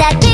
that